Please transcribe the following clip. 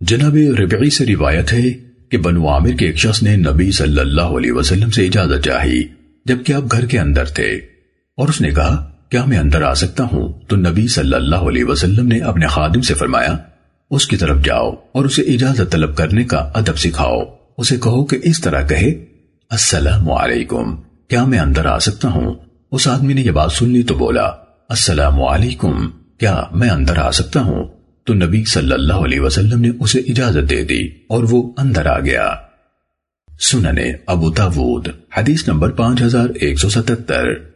جناب ربعی سے روایت ہے کہ بنو عامر کے ایک شخص نے نبی صلی اللہ علیہ وسلم سے اجازت چاہی، جبکہ آپ گھر کے اندر تھے۔ اور اس نے کہا، کیا میں اندر آ سکتا ہوں؟ تو نبی صلی اللہ علیہ وسلم نے اپنے خادم سے فرمایا، اس کی طرف جاؤ اور اسے اجازت طلب کرنے کا ادب سکھاؤ۔ اسے کہو کہ اس طرح کہے، السلام علیکم، کیا میں اندر آ سکتا ہوں؟ اس آدمی نے یہ بات سن لی تو بولا، السلام علیکم، کیا میں اندر آ سکتا ہوں؟ تو نبی صلی اللہ علیہ وسلم نے اسے اجازت دے دی اور وہ اندر آ گیا۔ سننے ابو تاوود حدیث نمبر پانچ ہزار ایک سو ستتر۔